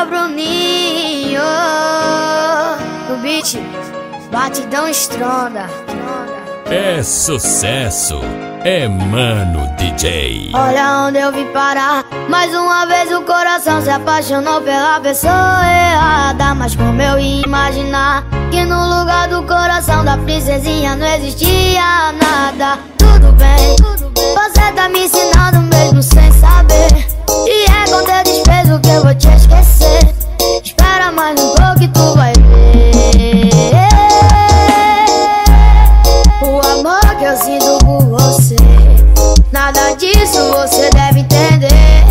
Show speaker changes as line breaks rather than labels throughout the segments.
é Bruninho. O beat, batidão estronda.
É sucesso, é Mano DJ.
Olha onde eu vim parar. Mais uma vez o coração se apaixonou pela pessoa errada. Mas como eu ia imaginar que no lugar do coração da princesinha não existia nada. Tudo bem, amor que eu sinto por você. Nada disso você deve entender.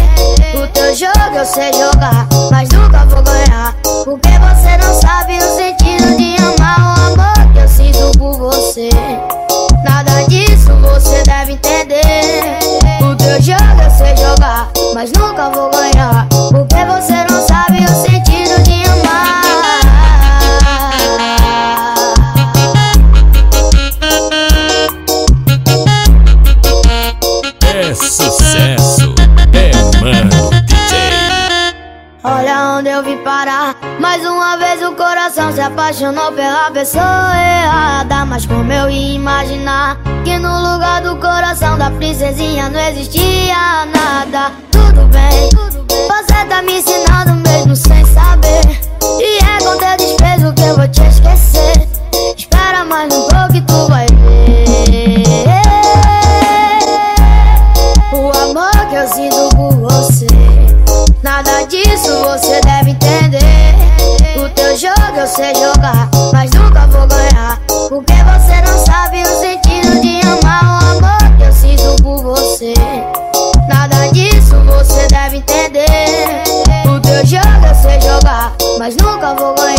O teu jogo eu sei jogar, mas nunca vou ganhar. Porque você não sabe o sentido de amar o amor que eu sinto por você. Nada disso você deve entender. O teu jogo eu sei jogar, mas nunca vou ganhar. Onde eu vim parar. Mais uma vez o coração se apaixonou pela pessoa errada. Mas como eu ia imaginar que no lugar do coração da princesinha não existia nada. Tudo bem, você tá me ensinando mesmo sem saber. E é com teu desprezo que eu vou te esquecer. Espera mais um pouco e tu vai ver. O amor que eu sinto por você. Nada disso você mas nunca vou ganhar.